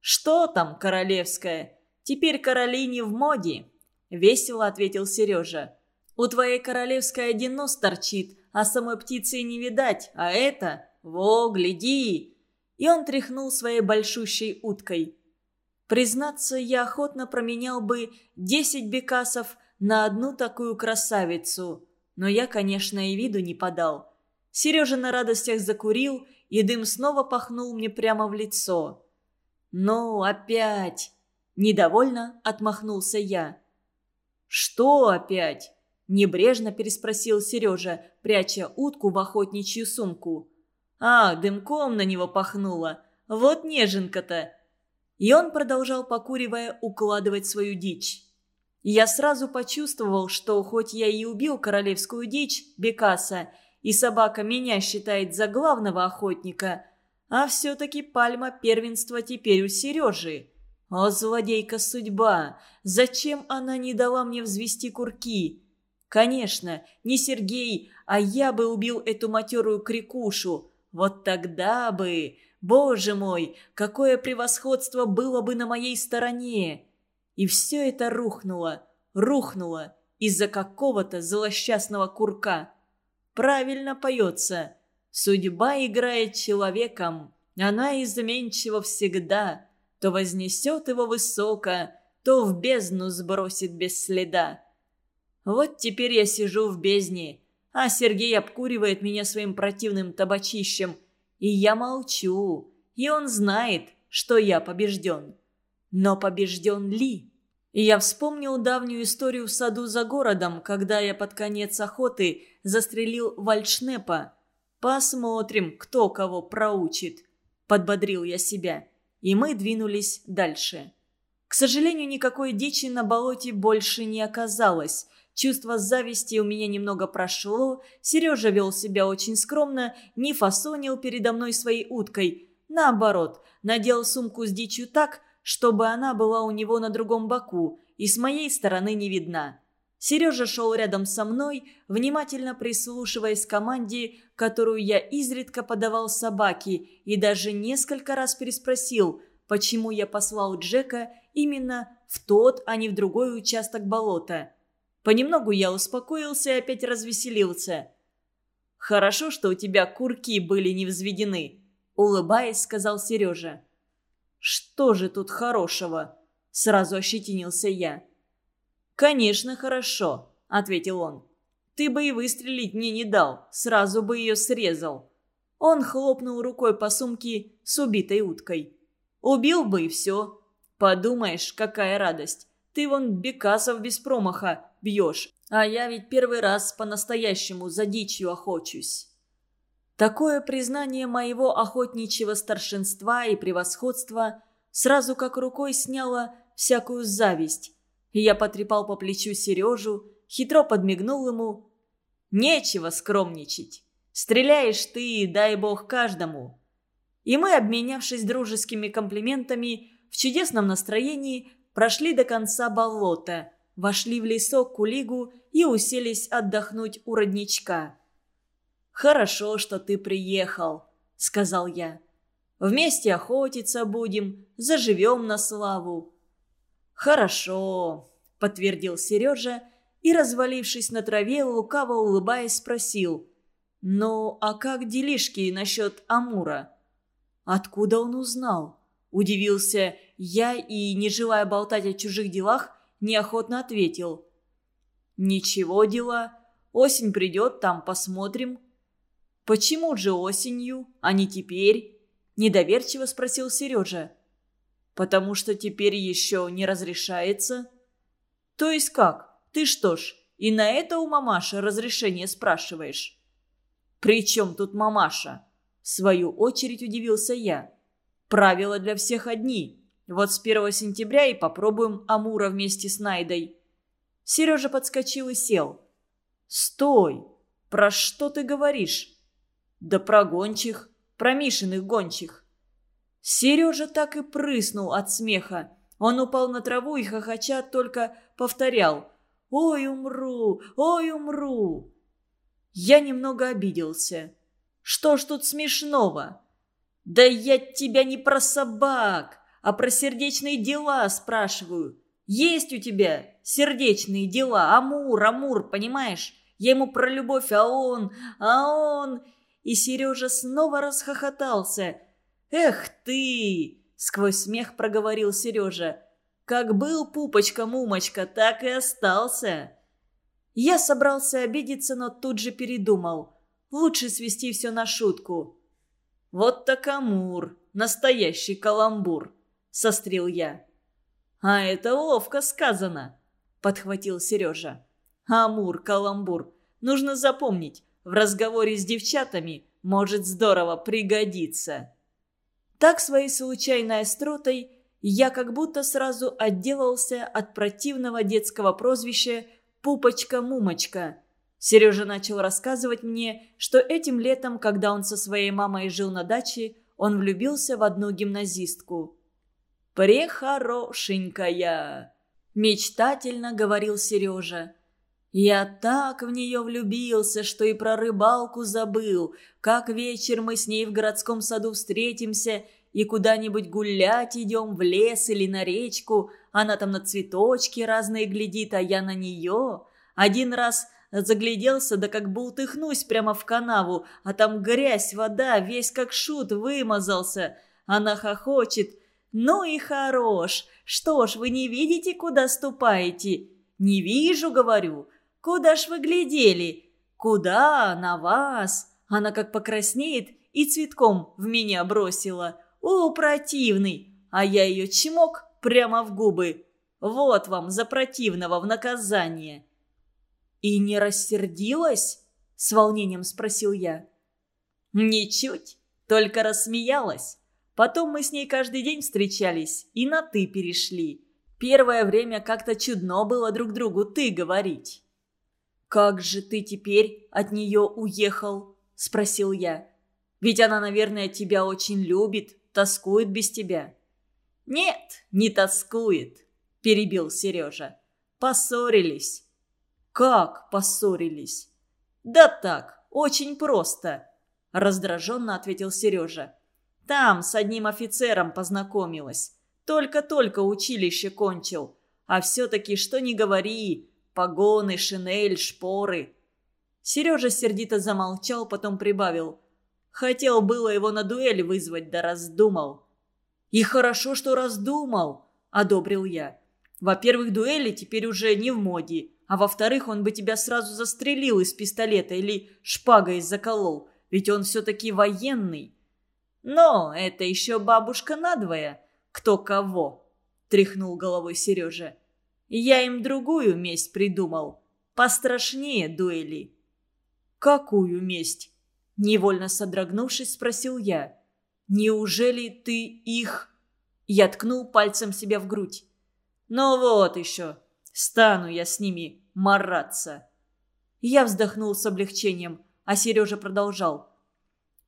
Speaker 1: «Что там королевская? Теперь короли не в моде», – весело ответил Сережа. «У твоей королевской один нос торчит, а самой птицы не видать, а это... Во, гляди!» И он тряхнул своей большущей уткой. Признаться, я охотно променял бы десять бекасов на одну такую красавицу. Но я, конечно, и виду не подал. Сережа на радостях закурил, и дым снова пахнул мне прямо в лицо. «Ну, опять!» – недовольно отмахнулся я. «Что опять?» – небрежно переспросил Сережа, пряча утку в охотничью сумку. «А, дымком на него пахнуло. Вот неженка-то!» И он продолжал, покуривая, укладывать свою дичь. Я сразу почувствовал, что хоть я и убил королевскую дичь, Бекаса, и собака меня считает за главного охотника, а все-таки пальма первенства теперь у Сережи. О, злодейка судьба! Зачем она не дала мне взвести курки? Конечно, не Сергей, а я бы убил эту матерую крикушу. Вот тогда бы... Боже мой, какое превосходство было бы на моей стороне! И все это рухнуло, рухнуло из-за какого-то злосчастного курка. Правильно поется. Судьба играет человеком. Она изменчива всегда. То вознесет его высоко, то в бездну сбросит без следа. Вот теперь я сижу в бездне, а Сергей обкуривает меня своим противным табачищем – и я молчу, и он знает, что я побежден. Но побежден ли? И я вспомнил давнюю историю в саду за городом, когда я под конец охоты застрелил вальшнепа. Посмотрим, кто кого проучит. Подбодрил я себя. И мы двинулись дальше. К сожалению, никакой дичи на болоте больше не оказалось. Чувство зависти у меня немного прошло, Сережа вел себя очень скромно, не фасонил передо мной своей уткой. Наоборот, надел сумку с дичью так, чтобы она была у него на другом боку и с моей стороны не видна. Сережа шел рядом со мной, внимательно прислушиваясь к команде, которую я изредка подавал собаке, и даже несколько раз переспросил, почему я послал Джека именно в тот, а не в другой участок болота. Понемногу я успокоился и опять развеселился. «Хорошо, что у тебя курки были не взведены», — улыбаясь, сказал Сережа. «Что же тут хорошего?» — сразу ощетинился я. «Конечно, хорошо», — ответил он. «Ты бы и выстрелить мне не дал, сразу бы ее срезал». Он хлопнул рукой по сумке с убитой уткой. «Убил бы и все. Подумаешь, какая радость. Ты вон Бекасов без промаха бьешь, а я ведь первый раз по-настоящему за дичью охочусь». Такое признание моего охотничьего старшинства и превосходства сразу как рукой сняло всякую зависть. И я потрепал по плечу Сережу, хитро подмигнул ему. «Нечего скромничать. Стреляешь ты, дай бог, каждому». И мы, обменявшись дружескими комплиментами, в чудесном настроении прошли до конца болота, вошли в лесок Кулигу и уселись отдохнуть у родничка. «Хорошо, что ты приехал», — сказал я. «Вместе охотиться будем, заживем на славу». «Хорошо», — подтвердил Сережа и, развалившись на траве, лукаво улыбаясь, спросил. «Ну, а как делишки насчет Амура?» «Откуда он узнал?» Удивился я и, не желая болтать о чужих делах, неохотно ответил. «Ничего дела. Осень придет, там посмотрим». «Почему же осенью, а не теперь?» – недоверчиво спросил Сережа. «Потому что теперь еще не разрешается». «То есть как? Ты что ж, и на это у мамаши разрешение спрашиваешь?» «При чем тут мамаша?» – в свою очередь удивился я. Правила для всех одни. Вот с 1 сентября и попробуем Амура вместе с Найдой». Сережа подскочил и сел. «Стой! Про что ты говоришь?» «Да про гончих, про Мишиных гончих». Сережа так и прыснул от смеха. Он упал на траву и, хохоча, только повторял «Ой, умру! Ой, умру!» Я немного обиделся. «Что ж тут смешного?» «Да я тебя не про собак, а про сердечные дела спрашиваю. Есть у тебя сердечные дела, Амур, Амур, понимаешь? Я ему про любовь, а он, а он...» И Сережа снова расхохотался. «Эх ты!» — сквозь смех проговорил Сережа. «Как был пупочка-мумочка, так и остался». Я собрался обидеться, но тут же передумал. Лучше свести все на шутку. «Вот так Амур, настоящий каламбур», — сострил я. «А это ловко сказано», — подхватил Сережа. «Амур, каламбур. Нужно запомнить, в разговоре с девчатами может здорово пригодиться». Так своей случайной остротой я как будто сразу отделался от противного детского прозвища «Пупочка-мумочка», Сережа начал рассказывать мне, что этим летом, когда он со своей мамой жил на даче, он влюбился в одну гимназистку. «Прехорошенькая!» – мечтательно говорил Сережа. «Я так в нее влюбился, что и про рыбалку забыл, как вечер мы с ней в городском саду встретимся и куда-нибудь гулять идем в лес или на речку, она там на цветочки разные глядит, а я на нее. Один раз Загляделся, да как бултыхнусь прямо в канаву, а там грязь, вода, весь как шут вымазался. Она хохочет. «Ну и хорош! Что ж, вы не видите, куда ступаете?» «Не вижу, — говорю. Куда ж вы глядели?» «Куда? На вас!» Она как покраснеет и цветком в меня бросила. «О, противный!» А я ее чмок прямо в губы. «Вот вам за противного в наказание!» «И не рассердилась?» – с волнением спросил я. «Ничуть, только рассмеялась. Потом мы с ней каждый день встречались и на «ты» перешли. Первое время как-то чудно было друг другу «ты» говорить». «Как же ты теперь от нее уехал?» – спросил я. «Ведь она, наверное, тебя очень любит, тоскует без тебя». «Нет, не тоскует», – перебил Сережа. «Поссорились. «Как поссорились?» «Да так, очень просто», – раздраженно ответил Сережа. «Там с одним офицером познакомилась. Только-только училище кончил. А все-таки что не говори, погоны, шинель, шпоры». Сережа сердито замолчал, потом прибавил. Хотел было его на дуэль вызвать, да раздумал. «И хорошо, что раздумал», – одобрил я. «Во-первых, дуэли теперь уже не в моде. А во-вторых, он бы тебя сразу застрелил из пистолета или шпагой заколол, ведь он все-таки военный. Но это еще бабушка надвое, кто кого, тряхнул головой Сережа. Я им другую месть придумал, пострашнее дуэли. Какую месть? Невольно содрогнувшись, спросил я. «Неужели ты их...» Я ткнул пальцем себя в грудь. «Ну вот еще, Стану я с ними мараться. Я вздохнул с облегчением, а Сережа продолжал.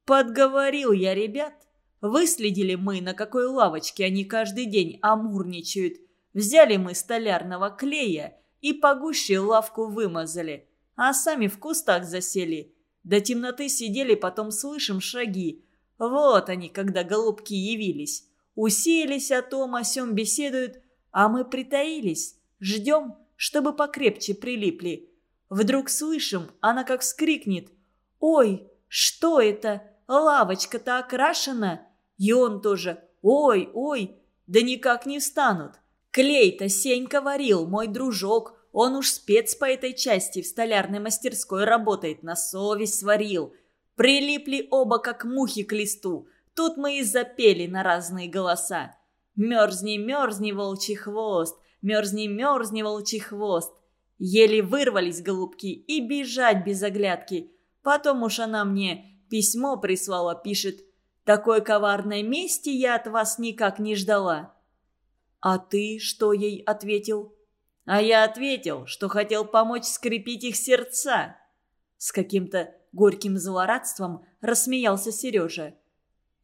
Speaker 1: Подговорил я ребят. Выследили мы, на какой лавочке они каждый день амурничают. Взяли мы столярного клея и погуще лавку вымазали, а сами в кустах засели. До темноты сидели, потом слышим шаги. Вот они, когда голубки явились. Уселись о том, о сём беседуют, а мы притаились. Ждем, чтобы покрепче прилипли. Вдруг слышим, она как вскрикнет. «Ой, что это? Лавочка-то окрашена!» И он тоже «Ой, ой!» Да никак не встанут. Клей-то Сенька варил, мой дружок. Он уж спец по этой части в столярной мастерской работает, на совесть сварил. Прилипли оба, как мухи к листу. Тут мы и запели на разные голоса. «Мерзни, мерзни, волчий хвост, мерзни, мерзни, волчий хвост. Еле вырвались голубки и бежать без оглядки. Потом уж она мне письмо прислала, пишет. Такой коварной мести я от вас никак не ждала». «А ты что ей ответил?» «А я ответил, что хотел помочь скрепить их сердца». С каким-то горьким злорадством рассмеялся Сережа.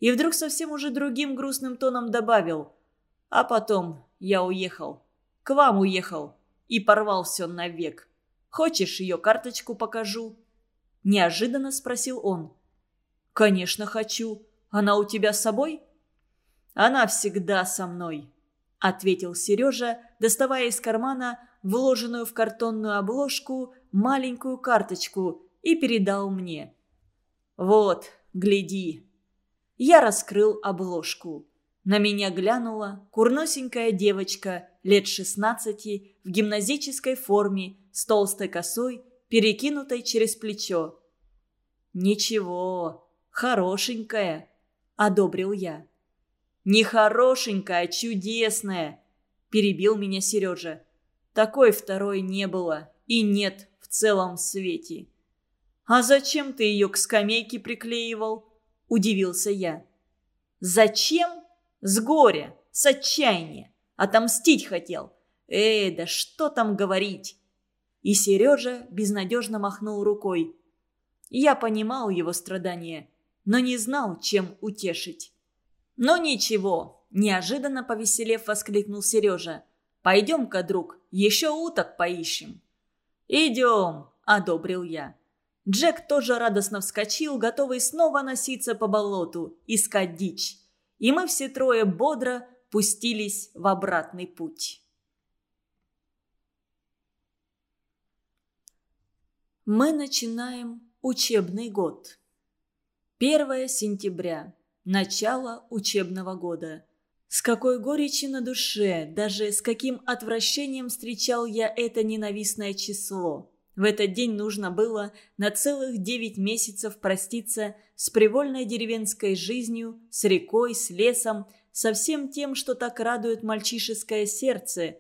Speaker 1: И вдруг совсем уже другим грустным тоном добавил. «А потом я уехал. К вам уехал. И порвал все навек. Хочешь, ее карточку покажу?» Неожиданно спросил он. «Конечно хочу. Она у тебя с собой?» «Она всегда со мной», — ответил Сережа, доставая из кармана вложенную в картонную обложку маленькую карточку и передал мне. «Вот, гляди». Я раскрыл обложку. На меня глянула курносенькая девочка лет шестнадцати в гимназической форме с толстой косой, перекинутой через плечо. «Ничего, хорошенькая», — одобрил я. «Не хорошенькая, а чудесная», — перебил меня Сережа. «Такой второй не было и нет в целом свете». «А зачем ты ее к скамейке приклеивал?» – удивился я. «Зачем? С горя, с отчаяния. Отомстить хотел. Эй, да что там говорить?» И Сережа безнадежно махнул рукой. Я понимал его страдания, но не знал, чем утешить. «Ну ничего», – неожиданно повеселев воскликнул Сережа. «Пойдем-ка, друг, еще уток поищем». «Идем», – одобрил я. Джек тоже радостно вскочил, готовый снова носиться по болоту, искать дичь. И мы все трое бодро пустились в обратный путь. Мы начинаем учебный год. 1 сентября. Начало учебного года. С какой горечью на душе, даже с каким отвращением встречал я это ненавистное число. В этот день нужно было на целых девять месяцев проститься с привольной деревенской жизнью, с рекой, с лесом, со всем тем, что так радует мальчишеское сердце.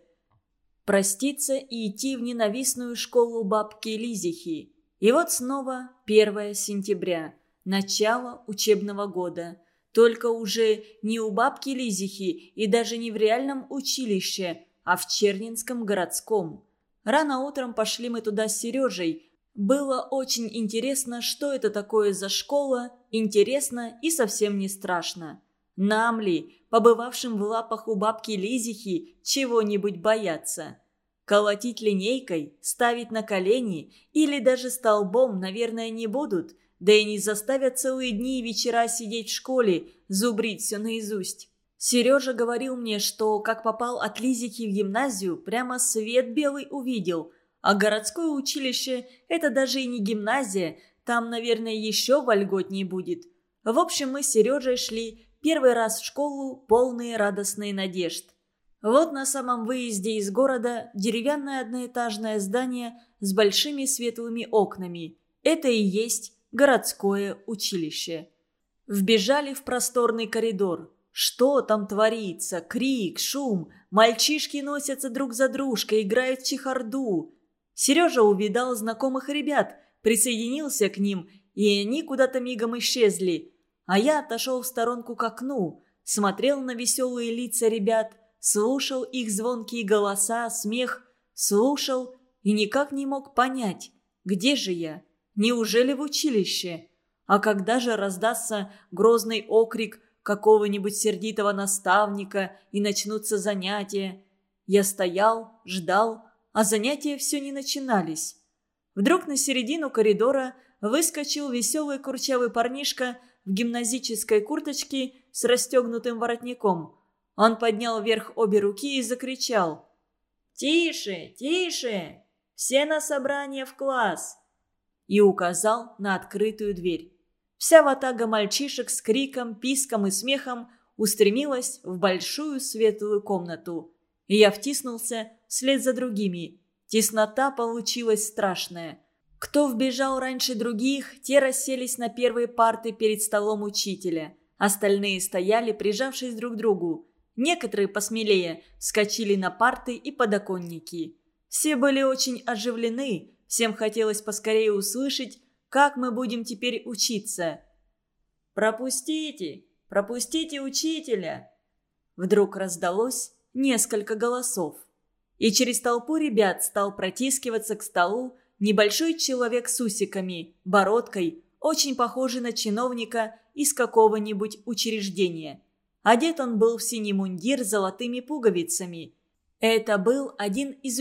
Speaker 1: Проститься и идти в ненавистную школу бабки Лизихи. И вот снова 1 сентября, начало учебного года. Только уже не у бабки Лизихи и даже не в реальном училище, а в Чернинском городском – Рано утром пошли мы туда с Сережей. Было очень интересно, что это такое за школа, интересно и совсем не страшно. Нам ли, побывавшим в лапах у бабки Лизихи, чего-нибудь бояться? Колотить линейкой, ставить на колени или даже столбом, наверное, не будут, да и не заставят целые дни и вечера сидеть в школе, зубрить все наизусть. Сережа говорил мне, что как попал от Лизики в гимназию, прямо свет белый увидел. А городское училище – это даже и не гимназия, там, наверное, еще вольготней будет. В общем, мы с Сережей шли первый раз в школу, полные радостные надежд. Вот на самом выезде из города деревянное одноэтажное здание с большими светлыми окнами. Это и есть городское училище. Вбежали в просторный коридор. Что там творится? Крик, шум. Мальчишки носятся друг за дружкой, играют в чехарду. Сережа увидал знакомых ребят, присоединился к ним, и они куда-то мигом исчезли. А я отошел в сторонку к окну, смотрел на веселые лица ребят, слушал их звонкие голоса, смех, слушал и никак не мог понять, где же я? Неужели в училище? А когда же раздастся грозный окрик – какого-нибудь сердитого наставника, и начнутся занятия. Я стоял, ждал, а занятия все не начинались. Вдруг на середину коридора выскочил веселый курчавый парнишка в гимназической курточке с расстегнутым воротником. Он поднял вверх обе руки и закричал. «Тише, тише! Все на собрание в класс!» И указал на открытую дверь. Вся ватага мальчишек с криком, писком и смехом устремилась в большую светлую комнату. И я втиснулся вслед за другими. Теснота получилась страшная. Кто вбежал раньше других, те расселись на первые парты перед столом учителя. Остальные стояли, прижавшись друг к другу. Некоторые посмелее вскочили на парты и подоконники. Все были очень оживлены, всем хотелось поскорее услышать, как мы будем теперь учиться?» «Пропустите! Пропустите учителя!» Вдруг раздалось несколько голосов. И через толпу ребят стал протискиваться к столу небольшой человек с усиками, бородкой, очень похожий на чиновника из какого-нибудь учреждения. Одет он был в синий мундир с золотыми пуговицами. Это был один из учителей